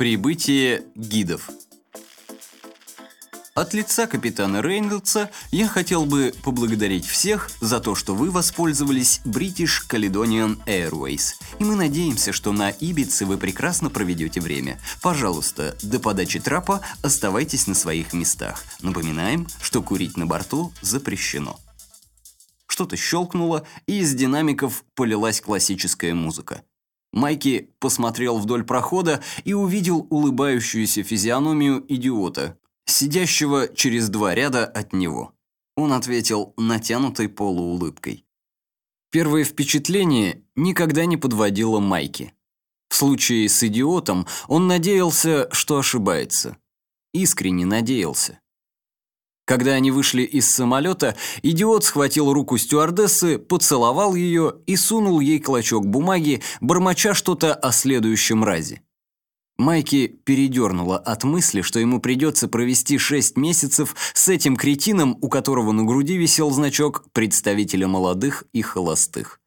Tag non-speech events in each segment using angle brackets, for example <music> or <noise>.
Прибытие гидов От лица капитана Рейнольдса я хотел бы поблагодарить всех за то, что вы воспользовались British Caledonian Airways. И мы надеемся, что на Ибице вы прекрасно проведете время. Пожалуйста, до подачи трапа оставайтесь на своих местах. Напоминаем, что курить на борту запрещено. Что-то щелкнуло, и из динамиков полилась классическая музыка. Майки посмотрел вдоль прохода и увидел улыбающуюся физиономию идиота, сидящего через два ряда от него. Он ответил натянутой полуулыбкой. Первое впечатление никогда не подводило Майки. В случае с идиотом он надеялся, что ошибается. Искренне надеялся. Когда они вышли из самолета, идиот схватил руку стюардессы, поцеловал ее и сунул ей клочок бумаги, бормоча что-то о следующем разе. Майки передернула от мысли, что ему придется провести шесть месяцев с этим кретином, у которого на груди висел значок представителя молодых и холостых.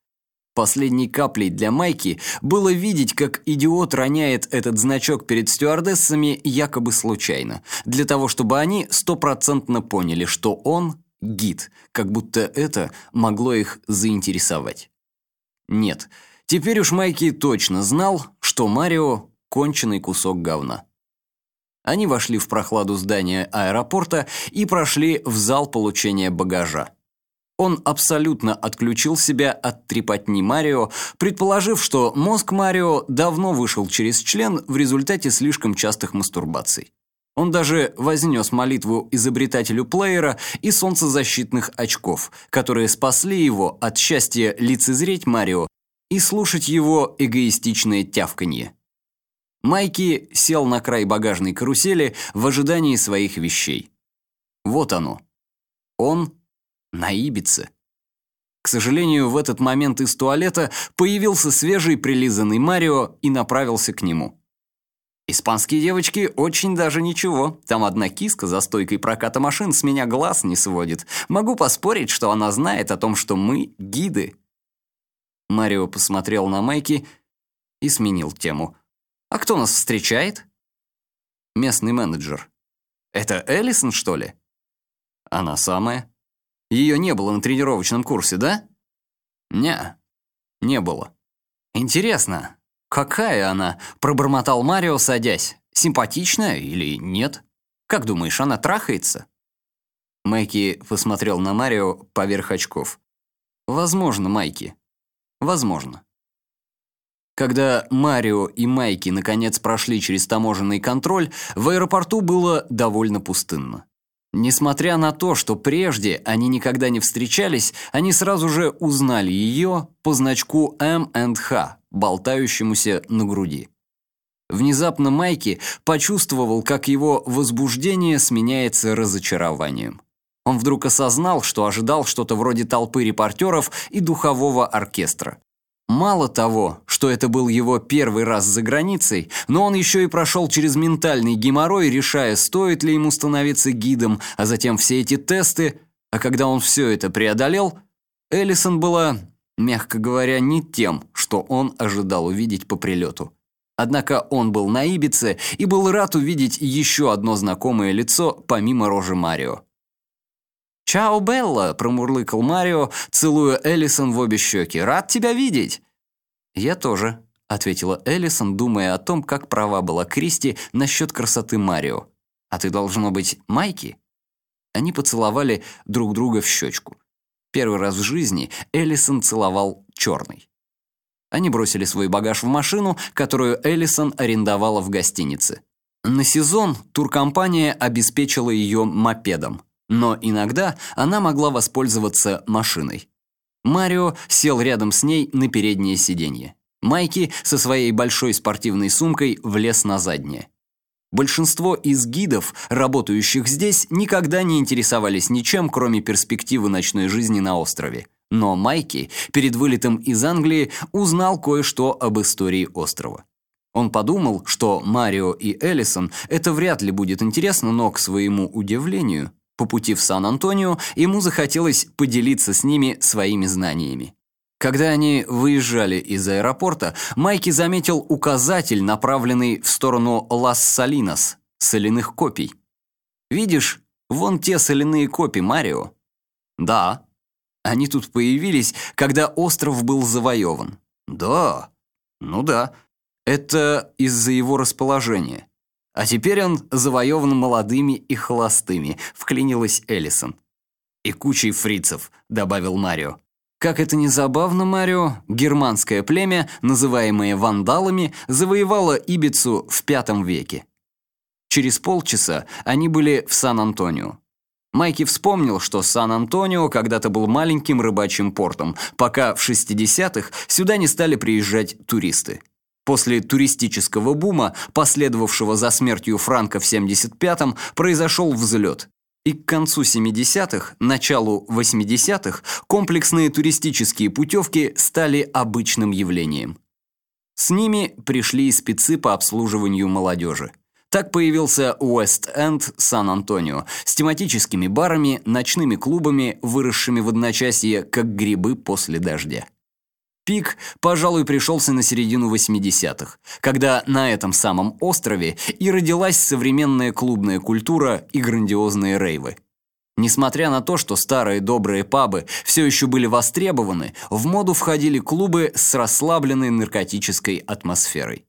Последней каплей для Майки было видеть, как идиот роняет этот значок перед стюардессами якобы случайно, для того, чтобы они стопроцентно поняли, что он гид, как будто это могло их заинтересовать. Нет, теперь уж Майки точно знал, что Марио – конченый кусок говна. Они вошли в прохладу здания аэропорта и прошли в зал получения багажа. Он абсолютно отключил себя от трепотни Марио, предположив, что мозг Марио давно вышел через член в результате слишком частых мастурбаций. Он даже вознес молитву изобретателю плеера и солнцезащитных очков, которые спасли его от счастья лицезреть Марио и слушать его эгоистичное тявканье. Майки сел на край багажной карусели в ожидании своих вещей. Вот оно. Он на Ибице. К сожалению, в этот момент из туалета появился свежий прилизанный Марио и направился к нему. Испанские девочки очень даже ничего. Там одна киска за стойкой проката машин с меня глаз не сводит. Могу поспорить, что она знает о том, что мы гиды. Марио посмотрел на Майки и сменил тему. «А кто нас встречает?» «Местный менеджер». «Это Эллисон, что ли?» «Она самая». Ее не было на тренировочном курсе, да? Не, не было. Интересно, какая она? Пробормотал Марио, садясь. Симпатичная или нет? Как думаешь, она трахается? Майки посмотрел на Марио поверх очков. Возможно, Майки. Возможно. Когда Марио и Майки наконец прошли через таможенный контроль, в аэропорту было довольно пустынно. Несмотря на то, что прежде они никогда не встречались, они сразу же узнали ее по значку M&H, болтающемуся на груди. Внезапно Майки почувствовал, как его возбуждение сменяется разочарованием. Он вдруг осознал, что ожидал что-то вроде толпы репортеров и духового оркестра. Мало того, что это был его первый раз за границей, но он еще и прошел через ментальный геморрой, решая, стоит ли ему становиться гидом, а затем все эти тесты. А когда он все это преодолел, Эллисон была, мягко говоря, не тем, что он ожидал увидеть по прилету. Однако он был на Ибице и был рад увидеть еще одно знакомое лицо помимо рожи Марио. «Чао, Белла!» – промурлыкал Марио, целуя Эллисон в обе щеки. «Рад тебя видеть!» «Я тоже», – ответила Эллисон, думая о том, как права была Кристи насчет красоты Марио. «А ты, должно быть, Майки?» Они поцеловали друг друга в щечку. Первый раз в жизни Эллисон целовал черный. Они бросили свой багаж в машину, которую Эллисон арендовала в гостинице. На сезон туркомпания обеспечила ее мопедом – но иногда она могла воспользоваться машиной. Марио сел рядом с ней на переднее сиденье. Майки со своей большой спортивной сумкой влез на заднее. Большинство из гидов, работающих здесь, никогда не интересовались ничем, кроме перспективы ночной жизни на острове. Но Майки перед вылетом из Англии узнал кое-что об истории острова. Он подумал, что Марио и Эллисон это вряд ли будет интересно, но, к своему удивлению, по пути в Сан-Антонио ему захотелось поделиться с ними своими знаниями. Когда они выезжали из аэропорта, Майки заметил указатель, направленный в сторону Лас-Салинас, соляных копий. «Видишь, вон те соляные копии, Марио?» «Да». «Они тут появились, когда остров был завоеван». «Да». «Ну да. Это из-за его расположения». «А теперь он завоеван молодыми и холостыми», — вклинилась Эллисон. «И кучей фрицев», — добавил Марио. Как это ни забавно, Марио, германское племя, называемое вандалами, завоевало Ибицу в V веке. Через полчаса они были в Сан-Антонио. Майки вспомнил, что Сан-Антонио когда-то был маленьким рыбачьим портом, пока в 60-х сюда не стали приезжать туристы. После туристического бума, последовавшего за смертью Франка в 75-м, произошел взлет. И к концу 70-х, началу 80-х комплексные туристические путевки стали обычным явлением. С ними пришли и спецы по обслуживанию молодежи. Так появился Уэст-Энд Сан-Антонио с тематическими барами, ночными клубами, выросшими в одночасье, как грибы после дождя. Пик, пожалуй, пришелся на середину 80-х, когда на этом самом острове и родилась современная клубная культура и грандиозные рейвы. Несмотря на то, что старые добрые пабы все еще были востребованы, в моду входили клубы с расслабленной наркотической атмосферой.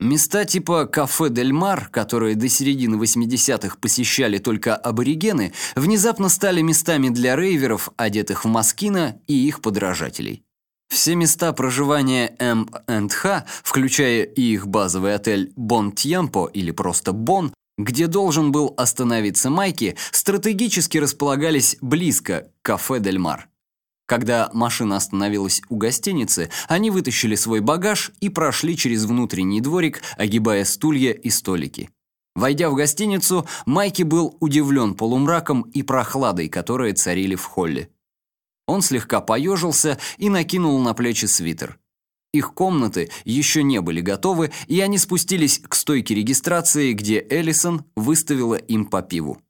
Места типа «Кафе Дель Мар», которые до середины 80-х посещали только аборигены, внезапно стали местами для рейверов, одетых в маскино и их подражателей. Все места проживания М&Х, включая и их базовый отель Бон Тьемпо или просто Бон, где должен был остановиться Майки, стратегически располагались близко к кафе Дель Мар. Когда машина остановилась у гостиницы, они вытащили свой багаж и прошли через внутренний дворик, огибая стулья и столики. Войдя в гостиницу, Майки был удивлен полумраком и прохладой, которые царили в холле. Он слегка поежился и накинул на плечи свитер. Их комнаты еще не были готовы, и они спустились к стойке регистрации, где Эллисон выставила им по пиву.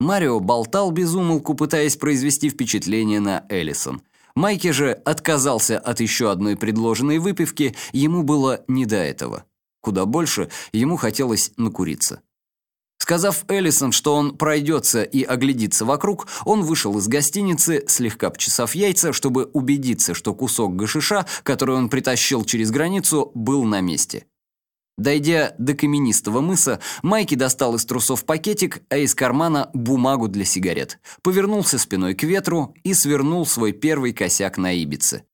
Марио болтал без умолку, пытаясь произвести впечатление на Эллисон. Майки же отказался от еще одной предложенной выпивки, ему было не до этого. Куда больше ему хотелось накуриться. Сказав Эллисон, что он пройдется и оглядится вокруг, он вышел из гостиницы, слегка почесав яйца, чтобы убедиться, что кусок гашиша, который он притащил через границу, был на месте. Дойдя до каменистого мыса, Майки достал из трусов пакетик, а из кармана бумагу для сигарет. Повернулся спиной к ветру и свернул свой первый косяк на Ибице.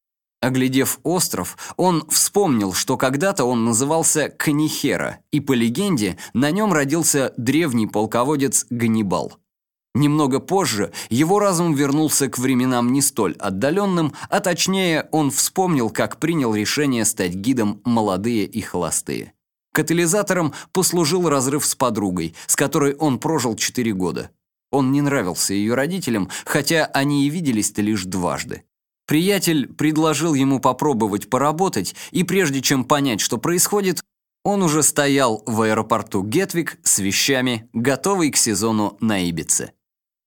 Оглядев остров, он вспомнил, что когда-то он назывался Канихера, и по легенде на нем родился древний полководец Ганнибал. Немного позже его разум вернулся к временам не столь отдаленным, а точнее он вспомнил, как принял решение стать гидом молодые и холостые. Катализатором послужил разрыв с подругой, с которой он прожил четыре года. Он не нравился ее родителям, хотя они и виделись-то лишь дважды. Приятель предложил ему попробовать поработать, и прежде чем понять, что происходит, он уже стоял в аэропорту Гетвик с вещами, готовый к сезону на Ибице.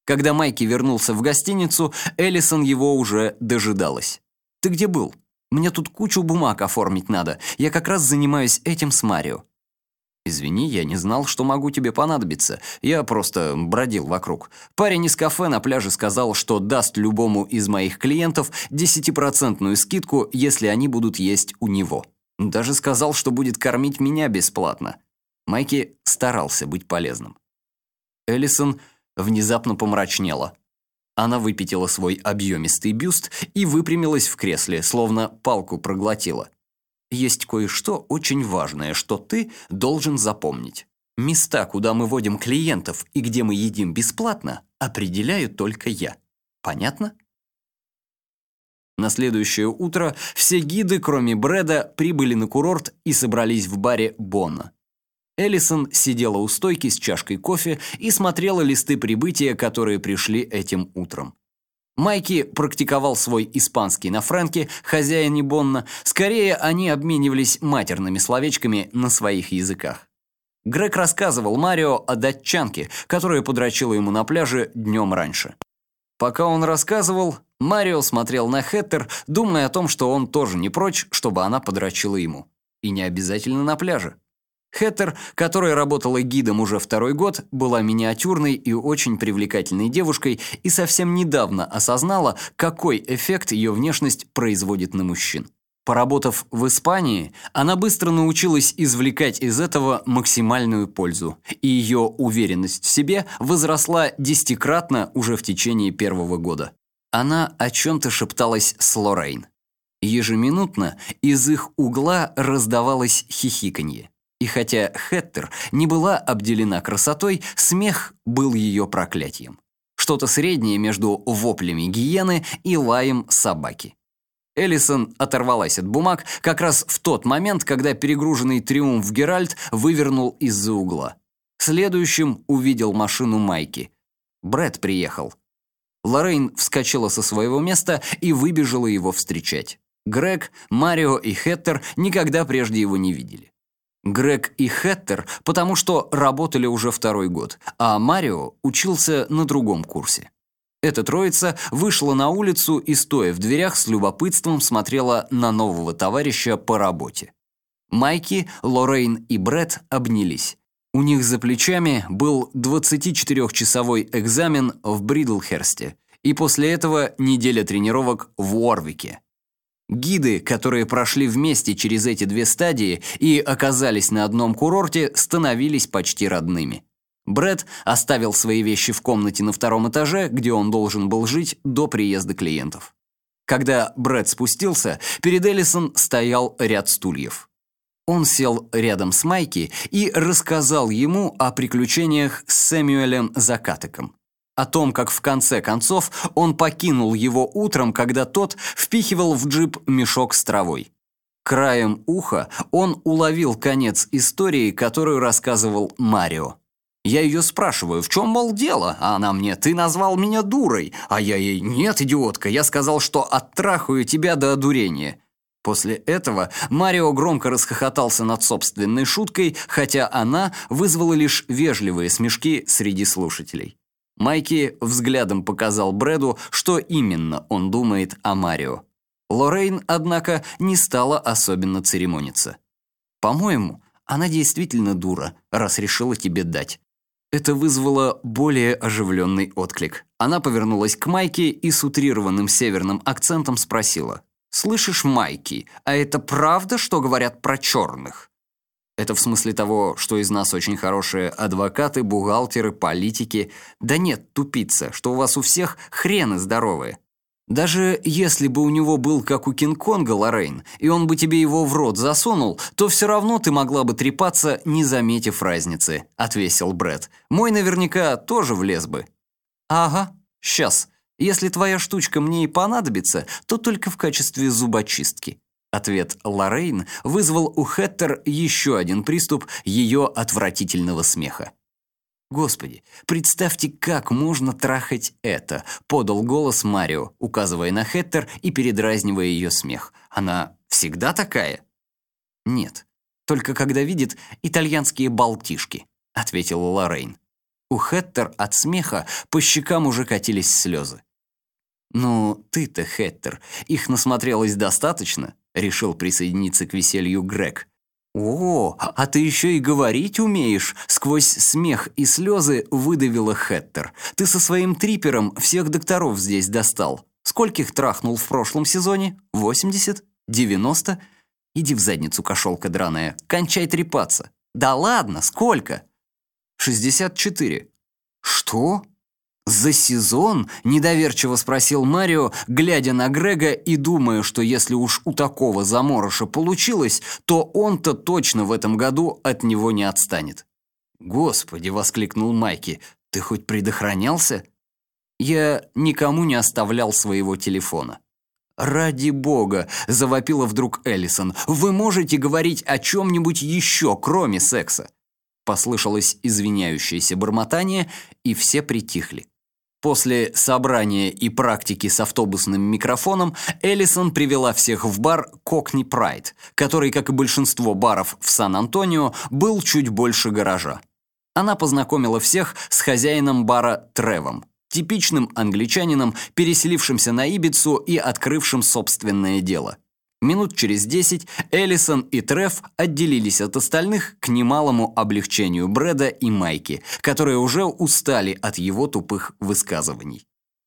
Когда Майки вернулся в гостиницу, Эллисон его уже дожидалась. «Ты где был? Мне тут кучу бумаг оформить надо. Я как раз занимаюсь этим с Марио». «Извини, я не знал, что могу тебе понадобиться. Я просто бродил вокруг. Парень из кафе на пляже сказал, что даст любому из моих клиентов 10% скидку, если они будут есть у него. Даже сказал, что будет кормить меня бесплатно». Майки старался быть полезным. Эллисон внезапно помрачнела. Она выпятила свой объемистый бюст и выпрямилась в кресле, словно палку проглотила есть кое-что очень важное, что ты должен запомнить. Места, куда мы водим клиентов и где мы едим бесплатно, определяю только я. Понятно? На следующее утро все гиды, кроме Брэда, прибыли на курорт и собрались в баре Бонна. Эллисон сидела у стойки с чашкой кофе и смотрела листы прибытия, которые пришли этим утром. Майки практиковал свой испанский на Фрэнке, хозяине Бонна. Скорее, они обменивались матерными словечками на своих языках. Грег рассказывал Марио о датчанке, которая подрочила ему на пляже днем раньше. Пока он рассказывал, Марио смотрел на Хэттер, думая о том, что он тоже не прочь, чтобы она подрочила ему. И не обязательно на пляже. Хэттер, которая работала гидом уже второй год, была миниатюрной и очень привлекательной девушкой и совсем недавно осознала, какой эффект ее внешность производит на мужчин. Поработав в Испании, она быстро научилась извлекать из этого максимальную пользу, и ее уверенность в себе возросла десятикратно уже в течение первого года. Она о чем-то шепталась с Лоррейн. Ежеминутно из их угла раздавалось хихиканье. И хотя Хеттер не была обделена красотой, смех был ее проклятием. Что-то среднее между воплями гиены и лаем собаки. Эллисон оторвалась от бумаг как раз в тот момент, когда перегруженный триумф Геральт вывернул из-за угла. Следующим увидел машину Майки. Брэд приехал. Лоррейн вскочила со своего места и выбежала его встречать. Грег, Марио и Хеттер никогда прежде его не видели. Грег и Хеттер, потому что работали уже второй год, а Марио учился на другом курсе. Эта троица вышла на улицу и, стоя в дверях, с любопытством смотрела на нового товарища по работе. Майки, Лоррейн и Бред обнялись. У них за плечами был 24-часовой экзамен в Бридлхерсте, и после этого неделя тренировок в Уорвике. Гиды, которые прошли вместе через эти две стадии и оказались на одном курорте, становились почти родными. Брэд оставил свои вещи в комнате на втором этаже, где он должен был жить до приезда клиентов. Когда Брэд спустился, перед Эллисон стоял ряд стульев. Он сел рядом с Майки и рассказал ему о приключениях с Сэмюэлем Закатыком о том, как в конце концов он покинул его утром, когда тот впихивал в джип мешок с травой. Краем уха он уловил конец истории, которую рассказывал Марио. Я ее спрашиваю, в чем, мол, дело? А она мне, ты назвал меня дурой. А я ей, нет, идиотка, я сказал, что оттрахаю тебя до одурения. После этого Марио громко расхохотался над собственной шуткой, хотя она вызвала лишь вежливые смешки среди слушателей. Майки взглядом показал Брэду, что именно он думает о Марио. Лоррейн, однако, не стала особенно церемониться. «По-моему, она действительно дура, раз решила тебе дать». Это вызвало более оживленный отклик. Она повернулась к Майке и с утрированным северным акцентом спросила. «Слышишь, Майки, а это правда, что говорят про черных?» Это в смысле того, что из нас очень хорошие адвокаты, бухгалтеры, политики. Да нет, тупица, что у вас у всех хрены здоровые. Даже если бы у него был как у Кинг-Конга, Лоррейн, и он бы тебе его в рот засунул, то все равно ты могла бы трепаться, не заметив разницы», — отвесил Брэд. «Мой наверняка тоже влез бы». «Ага, сейчас. Если твоя штучка мне и понадобится, то только в качестве зубочистки». Ответ Лоррейн вызвал у Хэттер еще один приступ ее отвратительного смеха. «Господи, представьте, как можно трахать это!» — подал голос Марио, указывая на Хэттер и передразнивая ее смех. «Она всегда такая?» «Нет, только когда видит итальянские балтишки», — ответила Лоррейн. У Хэттер от смеха по щекам уже катились слезы. «Ну, ты-то, Хэттер, их насмотрелось достаточно?» Решил присоединиться к веселью Грег. «О, а ты еще и говорить умеешь!» Сквозь смех и слезы выдавила Хэттер. «Ты со своим трипером всех докторов здесь достал. Скольких трахнул в прошлом сезоне? 80? 90? Иди в задницу, кошелка драная. Кончай трепаться. Да ладно, сколько?» «64». «Что?» «За сезон?» – недоверчиво спросил Марио, глядя на Грега и думая, что если уж у такого заморыша получилось, то он-то точно в этом году от него не отстанет. «Господи!» – воскликнул Майки. «Ты хоть предохранялся?» Я никому не оставлял своего телефона. «Ради бога!» – завопила вдруг Эллисон. «Вы можете говорить о чем-нибудь еще, кроме секса?» Послышалось извиняющееся бормотание, и все притихли. После собрания и практики с автобусным микрофоном Эллисон привела всех в бар Cockney Pride, который, как и большинство баров в Сан-Антонио, был чуть больше гаража. Она познакомила всех с хозяином бара Тревом. Типичным англичанином, переселившимся на Ибицу и открывшим собственное дело. Минут через десять Эллисон и Треф отделились от остальных к немалому облегчению Брэда и Майки, которые уже устали от его тупых высказываний.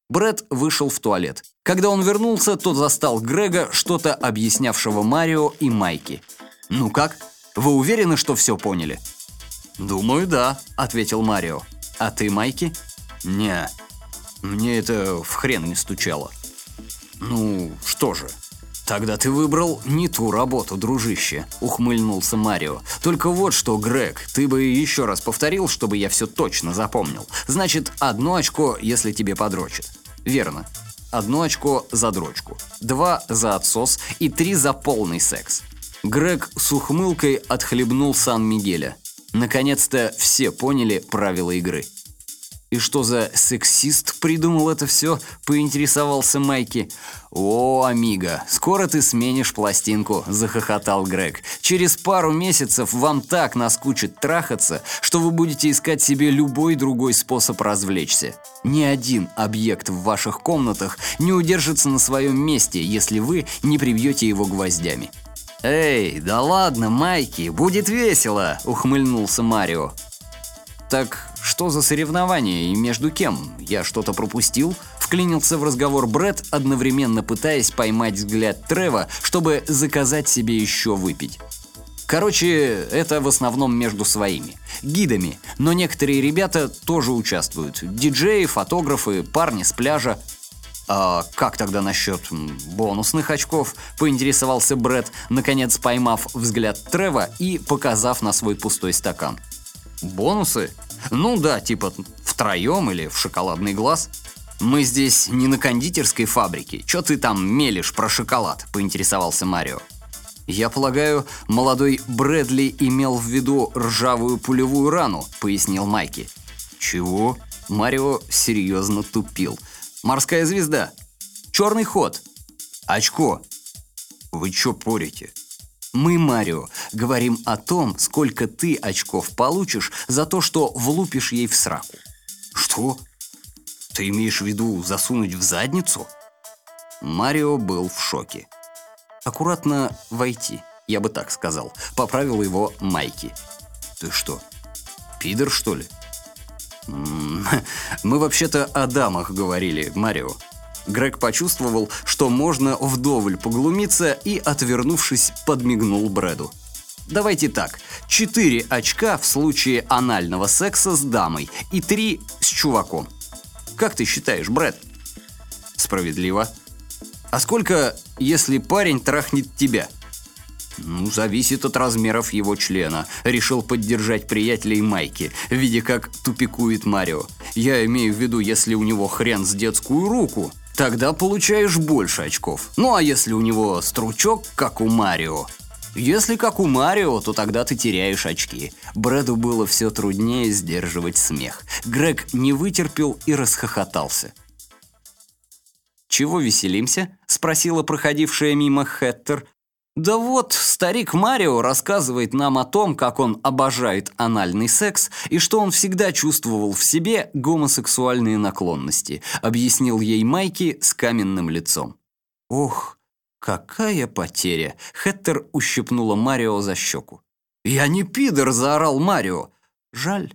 Брэд вышел в туалет. Когда он вернулся, то застал Грега, что-то объяснявшего Марио и Майки. «Ну как? Вы уверены, что все поняли?» «Думаю, да», — ответил Марио. «А ты, Майки?» «Не, мне это в хрен не стучало». «Ну, что же?» «Тогда ты выбрал не ту работу, дружище», — ухмыльнулся Марио. «Только вот что, Грег, ты бы еще раз повторил, чтобы я все точно запомнил. Значит, одно очко, если тебе подрочит». Верно. Одно очко за дрочку, два за отсос и три за полный секс. Грег с ухмылкой отхлебнул Сан-Мигеля. Наконец-то все поняли правила игры. «И что за сексист придумал это все?» – поинтересовался Майки. «О, Амиго, скоро ты сменишь пластинку», – захохотал Грег. «Через пару месяцев вам так наскучит трахаться, что вы будете искать себе любой другой способ развлечься. Ни один объект в ваших комнатах не удержится на своем месте, если вы не прибьете его гвоздями». «Эй, да ладно, Майки, будет весело!» – ухмыльнулся Марио. «Так что за соревнование и между кем? Я что-то пропустил?» Вклинился в разговор Бред, одновременно пытаясь поймать взгляд Трева, чтобы заказать себе еще выпить. Короче, это в основном между своими. Гидами. Но некоторые ребята тоже участвуют. Диджеи, фотографы, парни с пляжа. «А как тогда насчет бонусных очков?» – поинтересовался Бред, наконец поймав взгляд Трева и показав на свой пустой стакан. Бонусы? Ну да, типа втроем или в шоколадный глаз. Мы здесь не на кондитерской фабрике. Чё ты там мелешь про шоколад? Поинтересовался Марио. Я полагаю, молодой Брэдли имел в виду ржавую пулевую рану, пояснил Майки. Чего? Марио серьезно тупил. Морская звезда. Черный ход. Очко. Вы чё порите? Мы, Марио, говорим о том, сколько ты очков получишь за то, что влупишь ей в сраку. Что? Ты имеешь в виду засунуть в задницу? Марио был в шоке. Аккуратно войти, я бы так сказал. Поправил его Майки. Ты что, пидор, что ли? <laughs> Мы вообще-то о дамах говорили, Марио. Грег почувствовал, что можно вдоволь поглумиться и, отвернувшись, подмигнул Брэду. Давайте так, четыре очка в случае анального секса с дамой и три с чуваком. Как ты считаешь, Брэд? Справедливо. А сколько, если парень трахнет тебя? Ну, зависит от размеров его члена. Решил поддержать приятелей Майки, видя, как тупикует Марио. Я имею в виду, если у него хрен с детскую руку. Тогда получаешь больше очков. Ну а если у него стручок, как у Марио? Если как у Марио, то тогда ты теряешь очки. Брэду было все труднее сдерживать смех. Грег не вытерпел и расхохотался. «Чего веселимся?» – спросила проходившая мимо Хэттер. Да вот, старик Марио рассказывает нам о том, как он обожает анальный секс и что он всегда чувствовал в себе гомосексуальные наклонности, объяснил ей Майки с каменным лицом. Ох, какая потеря! Хеттер ущипнула Марио за щеку. «Я не пидор!» – заорал Марио. «Жаль.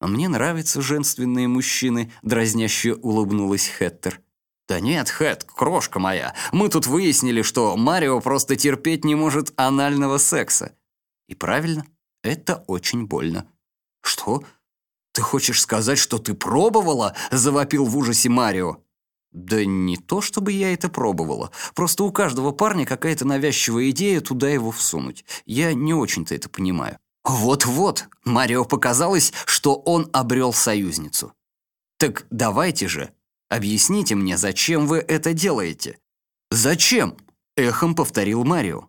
Мне нравятся женственные мужчины», – дразняще улыбнулась Хеттер. «Да нет, Хэт, крошка моя, мы тут выяснили, что Марио просто терпеть не может анального секса». «И правильно, это очень больно». «Что? Ты хочешь сказать, что ты пробовала?» – завопил в ужасе Марио. «Да не то, чтобы я это пробовала. Просто у каждого парня какая-то навязчивая идея туда его всунуть. Я не очень-то это понимаю». «Вот-вот, Марио показалось, что он обрел союзницу». «Так давайте же, Объясните мне, зачем вы это делаете?» «Зачем?» – эхом повторил Марио.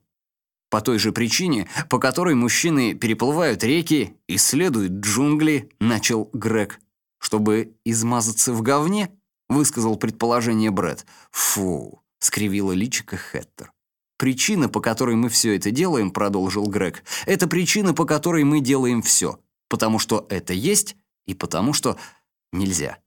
По той же причине, по которой мужчины переплывают реки, исследуют джунгли, начал Грег. «Чтобы измазаться в говне?» – высказал предположение Брэд. «Фу!» – скривила личико Хэттер. «Причина, по которой мы все это делаем», – продолжил Грег, – «это причина, по которой мы делаем все. Потому что это есть и потому что нельзя».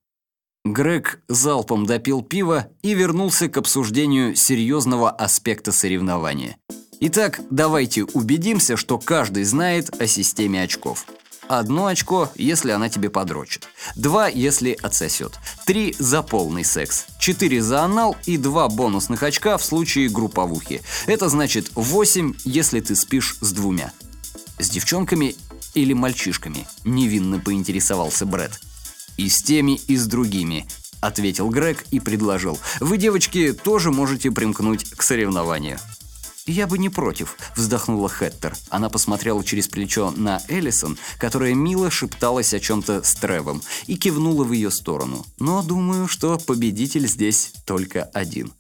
Грег залпом допил пиво и вернулся к обсуждению серьезного аспекта соревнования. Итак, давайте убедимся, что каждый знает о системе очков. Одно очко, если она тебе подрочит. Два, если отсосет. Три за полный секс. Четыре за анал и два бонусных очка в случае групповухи. Это значит восемь, если ты спишь с двумя. С девчонками или мальчишками? Невинно поинтересовался Брэд. И с теми, и с другими, ответил Грег и предложил. Вы, девочки, тоже можете примкнуть к соревнованию. «Я бы не против», – вздохнула Хэттер. Она посмотрела через плечо на Эллисон, которая мило шепталась о чем-то с Тревом, и кивнула в ее сторону. «Но думаю, что победитель здесь только один».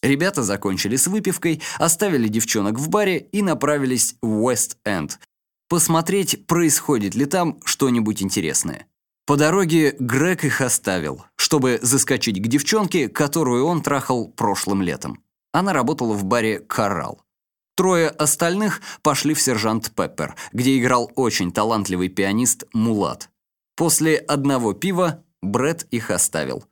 Ребята закончили с выпивкой, оставили девчонок в баре и направились в Уэст-Энд. Посмотреть, происходит ли там что-нибудь интересное. По дороге Грег их оставил, чтобы заскочить к девчонке, которую он трахал прошлым летом. Она работала в баре «Коралл». Трое остальных пошли в «Сержант Пеппер», где играл очень талантливый пианист Мулат. После одного пива Бред их оставил.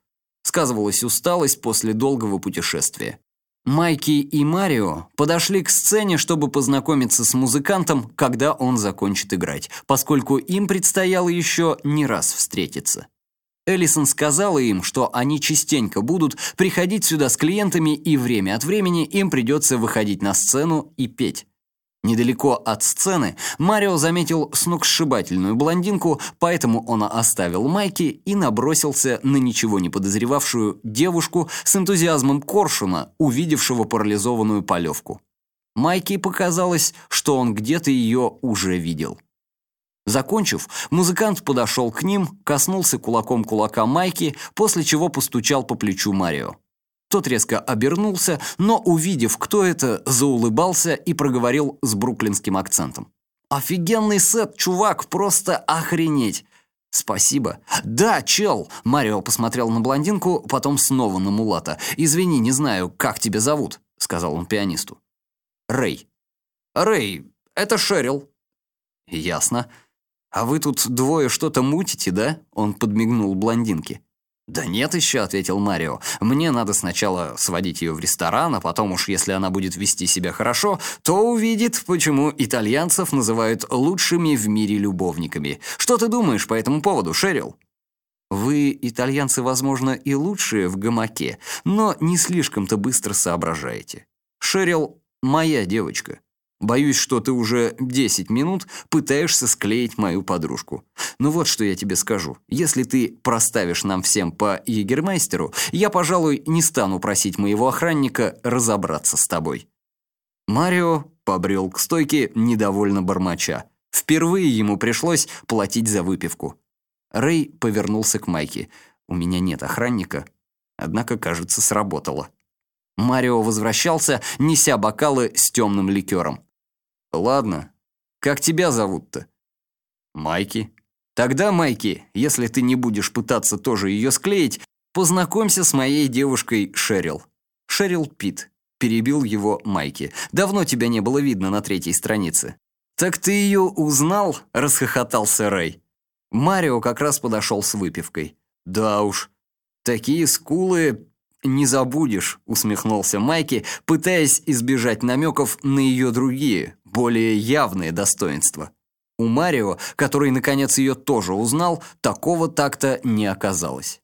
Сказывалась усталость после долгого путешествия. Майки и Марио подошли к сцене, чтобы познакомиться с музыкантом, когда он закончит играть, поскольку им предстояло еще не раз встретиться. Эллисон сказала им, что они частенько будут приходить сюда с клиентами, и время от времени им придется выходить на сцену и петь. Недалеко от сцены Марио заметил сногсшибательную блондинку, поэтому он оставил майки и набросился на ничего не подозревавшую девушку с энтузиазмом коршуна, увидевшего парализованную полевку. Майки показалось, что он где-то ее уже видел. Закончив, музыкант подошел к ним, коснулся кулаком кулака Майки, после чего постучал по плечу Марио. Тот резко обернулся, но, увидев, кто это, заулыбался и проговорил с бруклинским акцентом. «Офигенный сет, чувак, просто охренеть!» «Спасибо». «Да, чел!» Марио посмотрел на блондинку, потом снова на Мулата. «Извини, не знаю, как тебя зовут», — сказал он пианисту. «Рэй». «Рэй, это Шерил». «Ясно». «А вы тут двое что-то мутите, да?» Он подмигнул блондинке. «Да нет еще», — ответил Марио. «Мне надо сначала сводить ее в ресторан, а потом уж если она будет вести себя хорошо, то увидит, почему итальянцев называют лучшими в мире любовниками. Что ты думаешь по этому поводу, Шерил?» «Вы, итальянцы, возможно, и лучшие в гамаке, но не слишком-то быстро соображаете. Шерил — моя девочка». Боюсь, что ты уже 10 минут пытаешься склеить мою подружку. Ну вот что я тебе скажу. Если ты проставишь нам всем по егермейстеру, я, пожалуй, не стану просить моего охранника разобраться с тобой». Марио побрел к стойке, недовольно бормоча. Впервые ему пришлось платить за выпивку. Рэй повернулся к Майке. «У меня нет охранника». Однако, кажется, сработало. Марио возвращался, неся бокалы с темным ликером. Ладно. Как тебя зовут-то? Майки. Тогда, Майки, если ты не будешь пытаться тоже ее склеить, познакомься с моей девушкой Шерил. Шерил Пит. Перебил его Майки. Давно тебя не было видно на третьей странице. Так ты ее узнал? Расхохотался Рэй. Марио как раз подошел с выпивкой. Да уж. Такие скулы «Не забудешь», — усмехнулся Майки, пытаясь избежать намеков на ее другие, более явные достоинства. У Марио, который наконец ее тоже узнал, такого так-то не оказалось.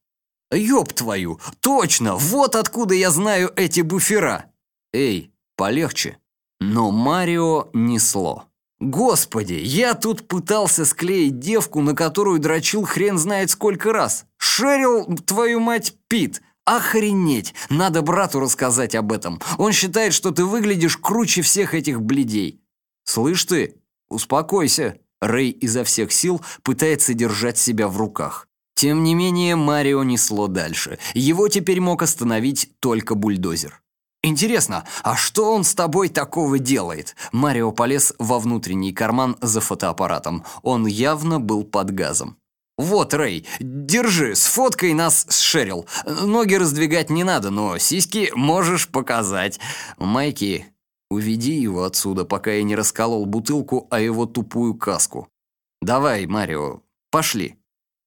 «Ёб твою! Точно! Вот откуда я знаю эти буфера!» «Эй, полегче!» Но Марио несло. «Господи, я тут пытался склеить девку, на которую дрочил хрен знает сколько раз! Шерил, твою мать, Пит! Охренеть! Надо брату рассказать об этом. Он считает, что ты выглядишь круче всех этих бледей. Слышь ты, успокойся. Рэй изо всех сил пытается держать себя в руках. Тем не менее, Марио несло дальше. Его теперь мог остановить только бульдозер. «Интересно, а что он с тобой такого делает?» Марио полез во внутренний карман за фотоаппаратом. Он явно был под газом. «Вот, Рэй, держи, сфоткай нас с Шерил. Ноги раздвигать не надо, но сиськи можешь показать. Майки, уведи его отсюда, пока я не расколол бутылку о его тупую каску. Давай, Марио, пошли».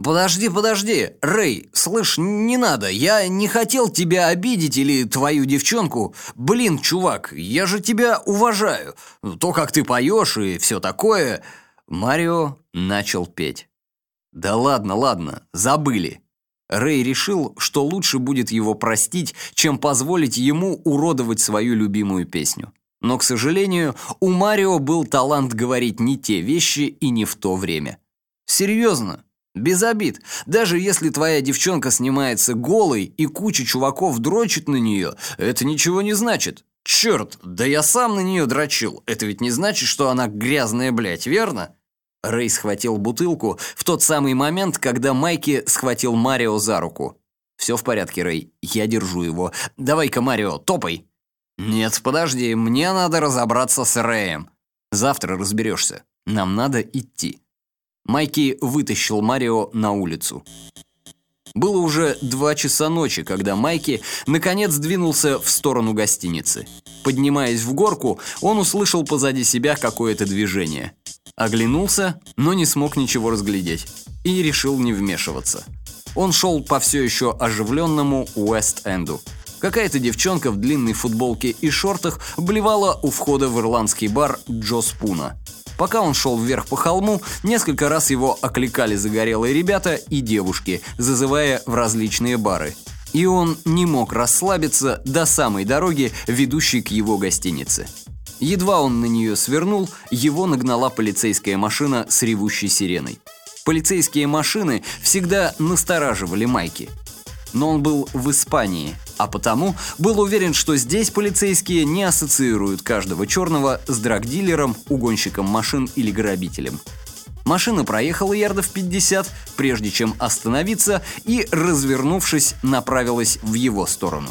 «Подожди, подожди, Рэй, слышь, не надо, я не хотел тебя обидеть или твою девчонку. Блин, чувак, я же тебя уважаю. То, как ты поешь и все такое...» Марио начал петь. «Да ладно, ладно, забыли». Рэй решил, что лучше будет его простить, чем позволить ему уродовать свою любимую песню. Но, к сожалению, у Марио был талант говорить не те вещи и не в то время. Серьезно, без обид. Даже если твоя девчонка снимается голой и куча чуваков дрочит на нее, это ничего не значит. Черт, да я сам на нее дрочил. Это ведь не значит, что она грязная, блядь, верно? Рэй схватил бутылку в тот самый момент, когда Майки схватил Марио за руку. «Все в порядке, Рэй, я держу его. Давай-ка, Марио, топай!» «Нет, подожди, мне надо разобраться с Рэем. Завтра разберешься. Нам надо идти». Майки вытащил Марио на улицу. Было уже два часа ночи, когда Майки наконец двинулся в сторону гостиницы. Поднимаясь в горку, он услышал позади себя какое-то движение. Оглянулся, но не смог ничего разглядеть. И решил не вмешиваться. Он шел по все еще оживленному Уэст-Энду. Какая-то девчонка в длинной футболке и шортах блевала у входа в ирландский бар Джо Спуна. Пока он шел вверх по холму, несколько раз его окликали загорелые ребята и девушки, зазывая в различные бары. И он не мог расслабиться до самой дороги, ведущей к его гостинице. Едва он на нее свернул, его нагнала полицейская машина с ревущей сиреной. Полицейские машины всегда настораживали Майки. Но он был в Испании, а потому был уверен, что здесь полицейские не ассоциируют каждого черного с драгдилером, угонщиком машин или грабителем. Машина проехала ярдов 50, прежде чем остановиться, и, развернувшись, направилась в его сторону.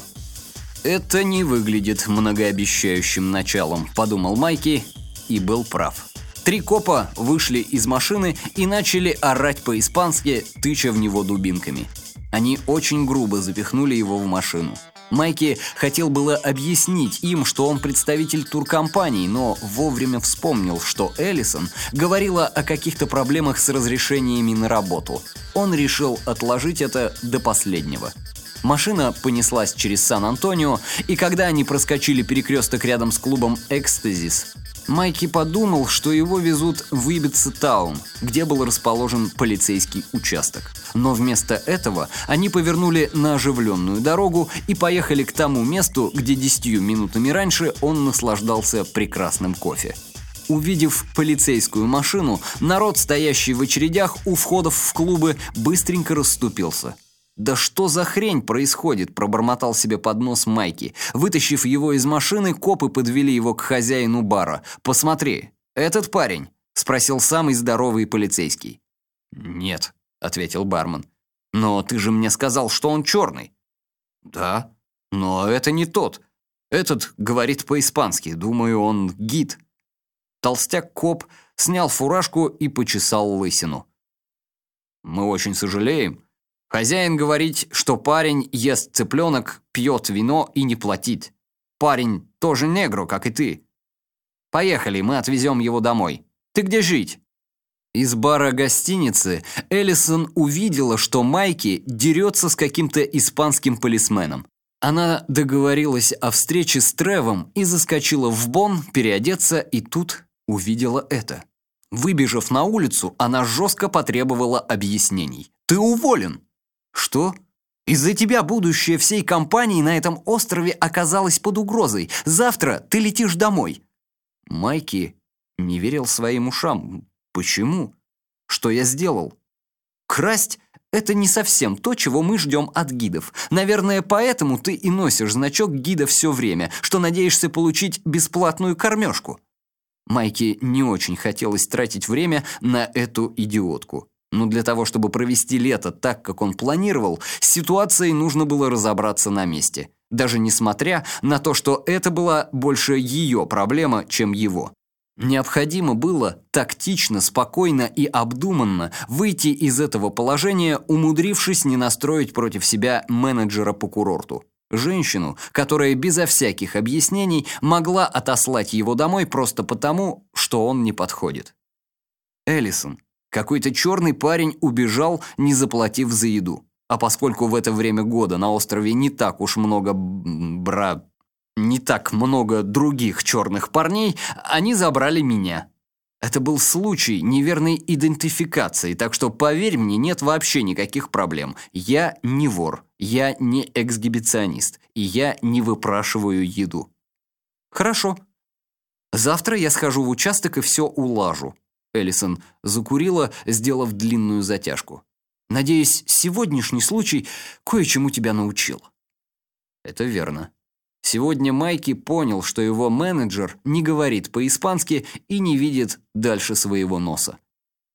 «Это не выглядит многообещающим началом», – подумал Майки, и был прав. Три копа вышли из машины и начали орать по-испански, тыча в него дубинками – они очень грубо запихнули его в машину. Майки хотел было объяснить им, что он представитель туркомпании, но вовремя вспомнил, что Эллисон говорила о каких-то проблемах с разрешениями на работу. Он решил отложить это до последнего. Машина понеслась через Сан-Антонио, и когда они проскочили перекресток рядом с клубом «Экстазис», Майки подумал, что его везут в Ибица-таун, где был расположен полицейский участок. Но вместо этого они повернули на оживленную дорогу и поехали к тому месту, где десятью минутами раньше он наслаждался прекрасным кофе. Увидев полицейскую машину, народ, стоящий в очередях у входов в клубы, быстренько расступился – «Да что за хрень происходит?» – пробормотал себе под нос Майки. Вытащив его из машины, копы подвели его к хозяину бара. «Посмотри, этот парень?» – спросил самый здоровый полицейский. «Нет», – ответил бармен. «Но ты же мне сказал, что он черный». «Да, но это не тот. Этот говорит по-испански, думаю, он гид». Толстяк-коп снял фуражку и почесал лысину. «Мы очень сожалеем», Хозяин говорит, что парень ест цыпленок, пьет вино и не платит. Парень тоже негро, как и ты. Поехали, мы отвезем его домой. Ты где жить?» Из бара гостиницы Эллисон увидела, что Майки дерется с каким-то испанским полисменом. Она договорилась о встрече с Тревом и заскочила в Бон переодеться, и тут увидела это. Выбежав на улицу, она жестко потребовала объяснений. «Ты уволен!» «Что?» Из-за тебя будущее всей компании на этом острове оказалось под угрозой. Завтра ты летишь домой». Майки не верил своим ушам. «Почему? Что я сделал?» «Красть — это не совсем то, чего мы ждем от гидов. Наверное, поэтому ты и носишь значок гида все время, что надеешься получить бесплатную кормежку». Майке не очень хотелось тратить время на эту идиотку. Но для того, чтобы провести лето так, как он планировал, с ситуацией нужно было разобраться на месте. Даже несмотря на то, что это была больше ее проблема, чем его. Необходимо было тактично, спокойно и обдуманно выйти из этого положения, умудрившись не настроить против себя менеджера по курорту. Женщину, которая безо всяких объяснений могла отослать его домой просто потому, что он не подходит. Эллисон Какой-то черный парень убежал, не заплатив за еду. А поскольку в это время года на острове не так уж много бра... не так много других черных парней, они забрали меня. Это был случай неверной идентификации, так что, поверь мне, нет вообще никаких проблем. Я не вор, я не эксгибиционист, и я не выпрашиваю еду. Хорошо. Завтра я схожу в участок и все улажу. Эллисон закурила, сделав длинную затяжку. Надеюсь, сегодняшний случай кое-чему тебя научил. Это верно. Сегодня Майки понял, что его менеджер не говорит по-испански и не видит дальше своего носа.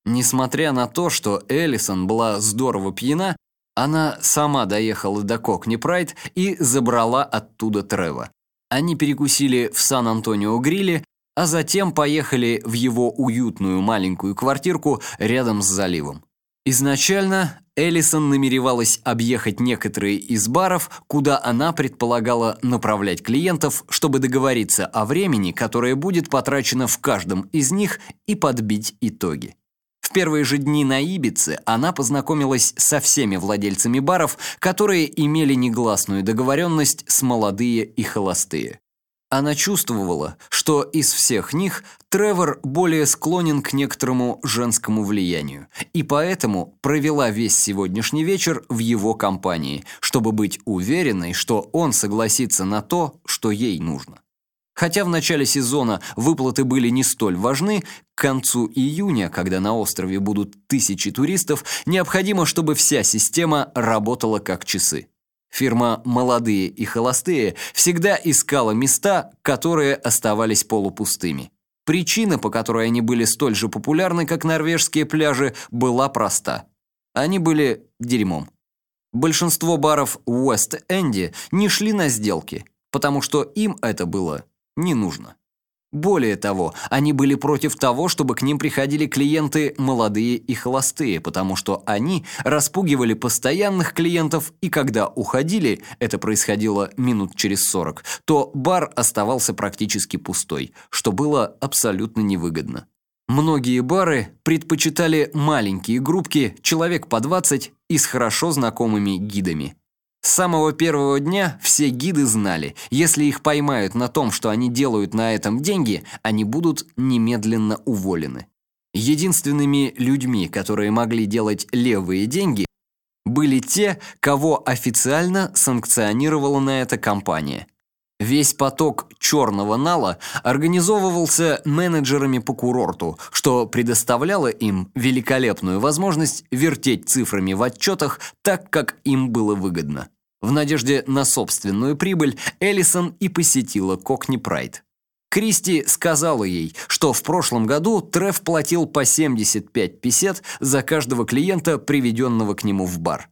Несмотря на то, что Эллисон была здорово пьяна, она сама доехала до Кокни Прайд и забрала оттуда Трева. Они перекусили в Сан-Антонио-Гриле, а затем поехали в его уютную маленькую квартирку рядом с заливом. Изначально Эллисон намеревалась объехать некоторые из баров, куда она предполагала направлять клиентов, чтобы договориться о времени, которое будет потрачено в каждом из них, и подбить итоги. В первые же дни на Ибице она познакомилась со всеми владельцами баров, которые имели негласную договоренность с молодые и холостые. Она чувствовала, что из всех них Тревор более склонен к некоторому женскому влиянию, и поэтому провела весь сегодняшний вечер в его компании, чтобы быть уверенной, что он согласится на то, что ей нужно. Хотя в начале сезона выплаты были не столь важны, к концу июня, когда на острове будут тысячи туристов, необходимо, чтобы вся система работала как часы. Фирма «Молодые и холостые» всегда искала места, которые оставались полупустыми. Причина, по которой они были столь же популярны, как норвежские пляжи, была проста. Они были дерьмом. Большинство баров в Уэст-Энде не шли на сделки, потому что им это было не нужно. Более того, они были против того, чтобы к ним приходили клиенты молодые и холостые, потому что они распугивали постоянных клиентов, и когда уходили, это происходило минут через 40, то бар оставался практически пустой, что было абсолютно невыгодно. Многие бары предпочитали маленькие группки, человек по 20 и с хорошо знакомыми гидами. С самого первого дня все гиды знали, если их поймают на том, что они делают на этом деньги, они будут немедленно уволены. Единственными людьми, которые могли делать левые деньги, были те, кого официально санкционировала на это компания. Весь поток черного нала организовывался менеджерами по курорту, что предоставляло им великолепную возможность вертеть цифрами в отчетах так, как им было выгодно. В надежде на собственную прибыль Эллисон и посетила Кокни Прайд. Кристи сказала ей, что в прошлом году Треф платил по 75 песет за каждого клиента, приведенного к нему в бар.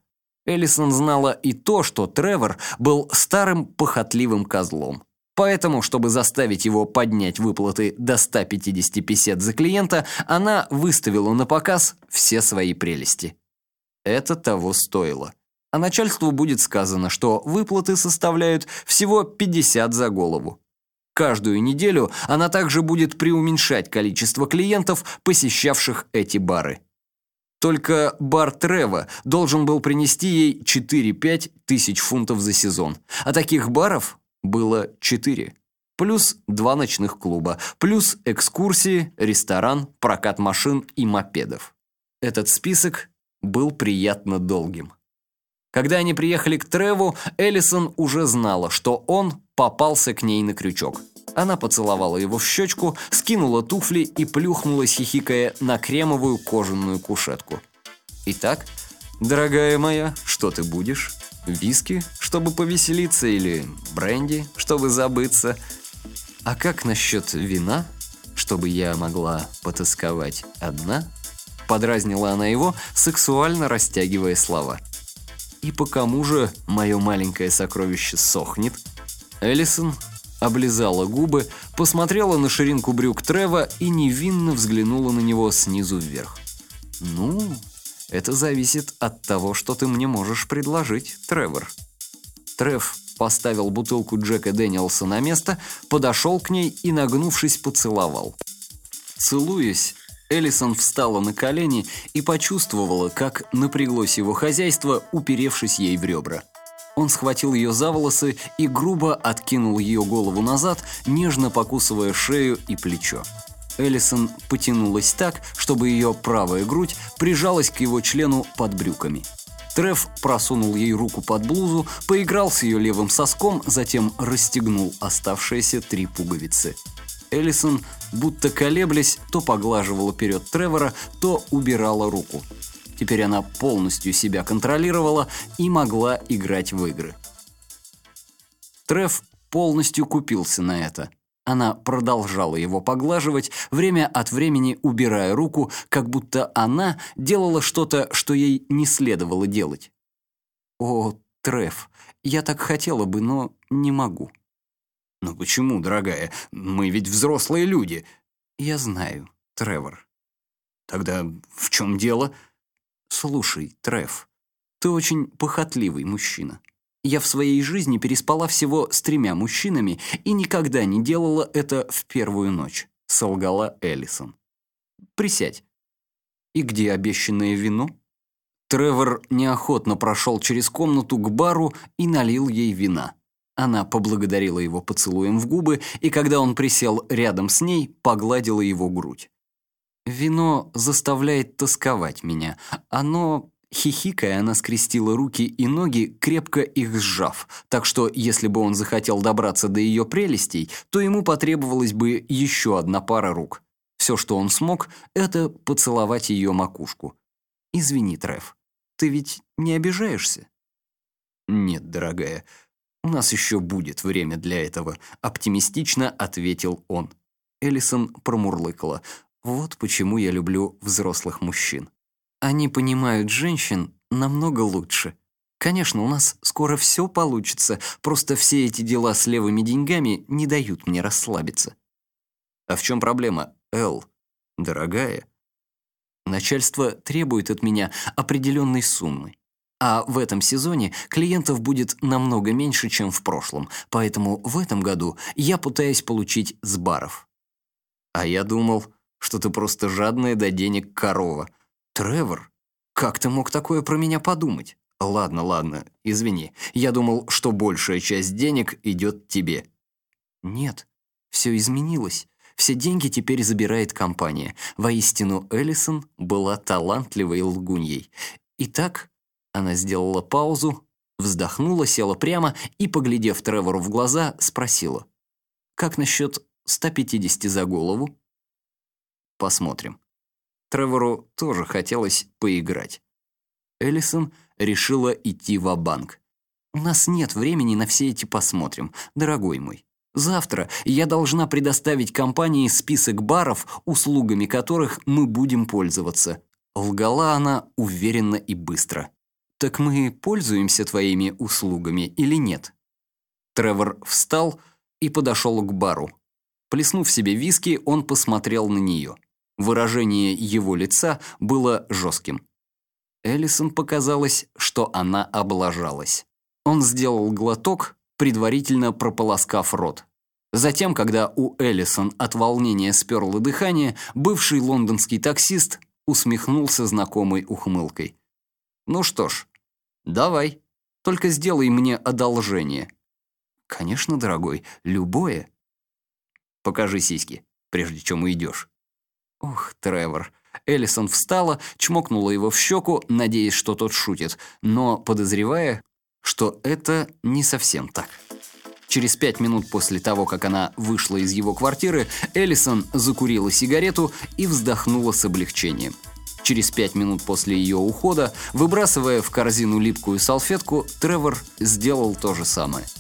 Эллисон знала и то, что Тревор был старым похотливым козлом. Поэтому, чтобы заставить его поднять выплаты до 150 песет за клиента, она выставила на показ все свои прелести. Это того стоило а начальству будет сказано, что выплаты составляют всего 50 за голову. Каждую неделю она также будет преуменьшать количество клиентов, посещавших эти бары. Только бар Трева должен был принести ей 4-5 тысяч фунтов за сезон, а таких баров было 4. Плюс два ночных клуба, плюс экскурсии, ресторан, прокат машин и мопедов. Этот список был приятно долгим. Когда они приехали к Треву, Эллисон уже знала, что он попался к ней на крючок. Она поцеловала его в щечку, скинула туфли и плюхнулась, хихикая, на кремовую кожаную кушетку. «Итак, дорогая моя, что ты будешь? Виски, чтобы повеселиться, или бренди, чтобы забыться? А как насчет вина, чтобы я могла потасковать одна?» Подразнила она его, сексуально растягивая слова – и по кому же мое маленькое сокровище сохнет? Эллисон облизала губы, посмотрела на ширинку брюк Трева и невинно взглянула на него снизу вверх. «Ну, это зависит от того, что ты мне можешь предложить, Тревор». Трев поставил бутылку Джека Дэниелса на место, подошел к ней и, нагнувшись, поцеловал. Целуясь, Эллисон встала на колени и почувствовала, как напряглось его хозяйство, уперевшись ей в ребра. Он схватил ее за волосы и грубо откинул ее голову назад, нежно покусывая шею и плечо. Эллисон потянулась так, чтобы ее правая грудь прижалась к его члену под брюками. Треф просунул ей руку под блузу, поиграл с ее левым соском, затем расстегнул оставшиеся три пуговицы. Эллисон, будто колеблясь, то поглаживала вперед Тревора, то убирала руку. Теперь она полностью себя контролировала и могла играть в игры. Треф полностью купился на это. Она продолжала его поглаживать, время от времени убирая руку, как будто она делала что-то, что ей не следовало делать. «О, Треф, я так хотела бы, но не могу». «Ну почему, дорогая? Мы ведь взрослые люди». «Я знаю, Тревор». «Тогда в чем дело?» «Слушай, Треф, ты очень похотливый мужчина. Я в своей жизни переспала всего с тремя мужчинами и никогда не делала это в первую ночь», — солгала Эллисон. «Присядь. И где обещанное вино?» Тревор неохотно прошел через комнату к бару и налил ей вина. Она поблагодарила его поцелуем в губы, и когда он присел рядом с ней, погладила его грудь. Вино заставляет тосковать меня. Оно... Хихикая, она скрестила руки и ноги, крепко их сжав, так что если бы он захотел добраться до ее прелестей, то ему потребовалась бы еще одна пара рук. Все, что он смог, это поцеловать ее макушку. «Извини, Треф, ты ведь не обижаешься?» «Нет, дорогая, у нас еще будет время для этого», — оптимистично ответил он. Эллисон промурлыкала. Вот почему я люблю взрослых мужчин. Они понимают женщин намного лучше. Конечно, у нас скоро все получится, просто все эти дела с левыми деньгами не дают мне расслабиться. А в чем проблема, Эл? Дорогая? Начальство требует от меня определенной суммы. А в этом сезоне клиентов будет намного меньше, чем в прошлом, поэтому в этом году я пытаюсь получить с баров. А я думал, что ты просто жадная до денег корова. Тревор, как ты мог такое про меня подумать? Ладно, ладно, извини. Я думал, что большая часть денег идет тебе. Нет, все изменилось. Все деньги теперь забирает компания. Воистину, Эллисон была талантливой лгуньей. Итак, она сделала паузу, вздохнула, села прямо и, поглядев Тревору в глаза, спросила. «Как насчет 150 за голову?» Посмотрим. Тревору тоже хотелось поиграть. Эллисон решила идти в банк «У нас нет времени на все эти посмотрим, дорогой мой. Завтра я должна предоставить компании список баров, услугами которых мы будем пользоваться». Лгала она уверенно и быстро. «Так мы пользуемся твоими услугами или нет?» Тревор встал и подошел к бару. Плеснув себе виски, он посмотрел на нее. Выражение его лица было жестким. Эллисон показалось, что она облажалась. Он сделал глоток, предварительно прополоскав рот. Затем, когда у Эллисон от волнения сперло дыхание, бывший лондонский таксист усмехнулся знакомой ухмылкой. «Ну что ж, давай, только сделай мне одолжение». «Конечно, дорогой, любое». «Покажи сиськи, прежде чем уйдешь». Ох, Тревор. Эллисон встала, чмокнула его в щеку, надеясь, что тот шутит, но подозревая, что это не совсем так. Через пять минут после того, как она вышла из его квартиры, Эллисон закурила сигарету и вздохнула с облегчением. Через пять минут после ее ухода, выбрасывая в корзину липкую салфетку, Тревор сделал то же самое –